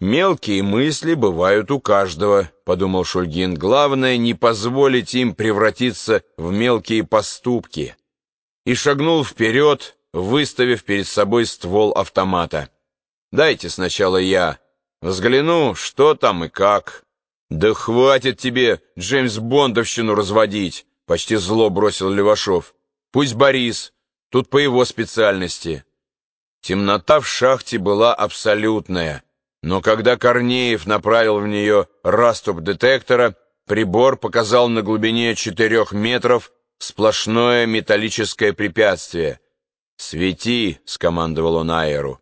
«Мелкие мысли бывают у каждого», — подумал Шульгин. «Главное, не позволить им превратиться в мелкие поступки». И шагнул вперед, выставив перед собой ствол автомата. «Дайте сначала я. Взгляну, что там и как». «Да хватит тебе Джеймс Бондовщину разводить», — почти зло бросил Левашов. «Пусть Борис. Тут по его специальности». Темнота в шахте была абсолютная. Но когда Корнеев направил в нее расступ детектора, прибор показал на глубине четырех метров сплошное металлическое препятствие. «Свети!» — скомандовал он Айеру.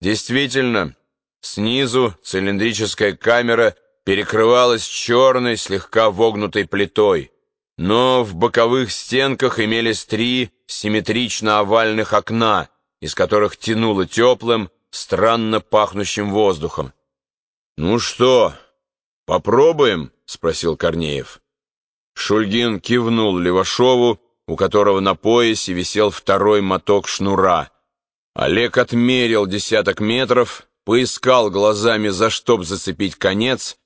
Действительно, снизу цилиндрическая камера перекрывалась черной, слегка вогнутой плитой, но в боковых стенках имелись три симметрично-овальных окна, из которых тянуло теплым, странно пахнущим воздухом. «Ну что, попробуем?» — спросил Корнеев. Шульгин кивнул Левашову, у которого на поясе висел второй моток шнура. Олег отмерил десяток метров, поискал глазами, за что б зацепить конец.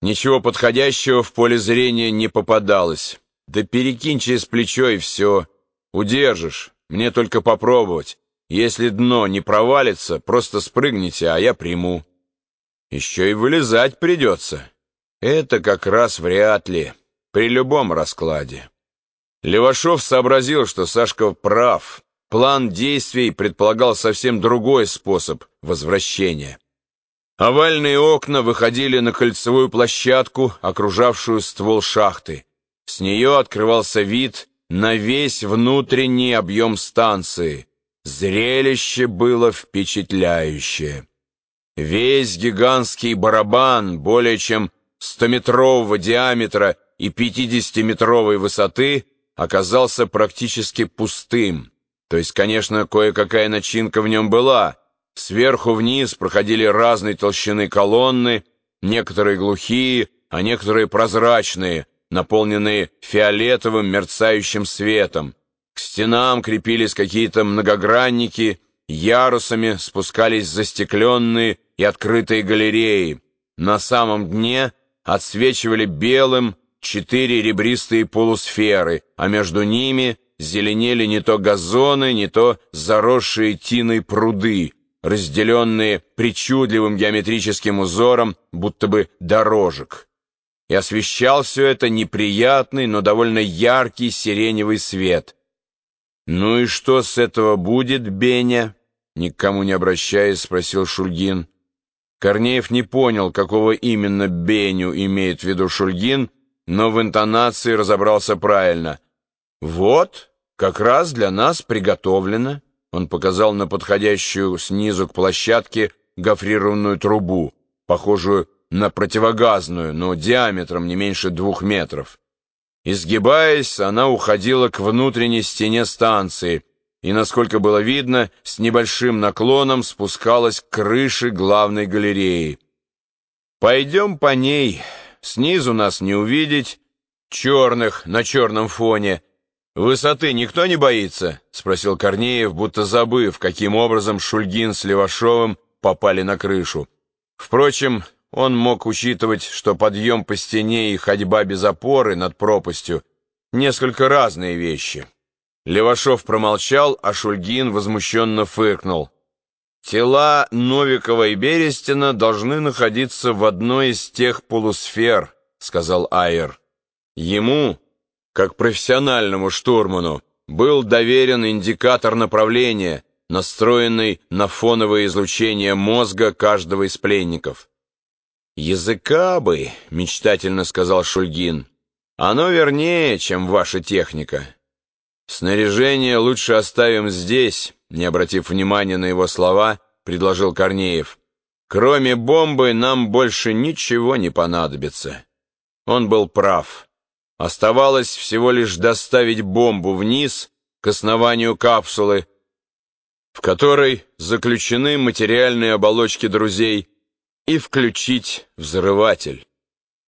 Ничего подходящего в поле зрения не попадалось. Да перекинь через плечо и все. Удержишь, мне только попробовать. Если дно не провалится, просто спрыгните, а я приму. Еще и вылезать придется. Это как раз вряд ли, при любом раскладе. Левашов сообразил, что Сашка прав. План действий предполагал совсем другой способ возвращения. Овальные окна выходили на кольцевую площадку, окружавшую ствол шахты. С нее открывался вид на весь внутренний объем станции — Зрелище было впечатляющее. Весь гигантский барабан, более чем стометрового диаметра и 50-метровой высоты, оказался практически пустым. То есть, конечно, кое-какая начинка в нем была. Сверху вниз проходили разной толщины колонны, некоторые глухие, а некоторые прозрачные, наполненные фиолетовым мерцающим светом. К стенам крепились какие-то многогранники, ярусами спускались застекленные и открытые галереи. На самом дне отсвечивали белым четыре ребристые полусферы, а между ними зеленели не то газоны, не то заросшие тиной пруды, разделенные причудливым геометрическим узором, будто бы дорожек. И освещал все это неприятный, но довольно яркий сиреневый свет — «Ну и что с этого будет, Беня?» Никому не обращаясь, спросил Шульгин. Корнеев не понял, какого именно Беню имеет в виду Шульгин, но в интонации разобрался правильно. «Вот, как раз для нас приготовлено». Он показал на подходящую снизу к площадке гофрированную трубу, похожую на противогазную, но диаметром не меньше двух метров. Изгибаясь, она уходила к внутренней стене станции и, насколько было видно, с небольшим наклоном спускалась к крыше главной галереи. «Пойдем по ней. Снизу нас не увидеть. Черных на черном фоне. Высоты никто не боится?» — спросил Корнеев, будто забыв, каким образом Шульгин с Левашовым попали на крышу. Впрочем, он мог учитывать, что подъем по стене и ходьба без опоры над пропастью — несколько разные вещи. Левашов промолчал, а Шульгин возмущенно фыркнул. «Тела Новикова и Берестина должны находиться в одной из тех полусфер», — сказал Айер. Ему, как профессиональному штурману, был доверен индикатор направления, настроенный на фоновое излучение мозга каждого из пленников. «Языка бы», — мечтательно сказал Шульгин. «Оно вернее, чем ваша техника. Снаряжение лучше оставим здесь», — не обратив внимания на его слова, предложил Корнеев. «Кроме бомбы нам больше ничего не понадобится». Он был прав. Оставалось всего лишь доставить бомбу вниз, к основанию капсулы, в которой заключены материальные оболочки друзей, и включить взрыватель.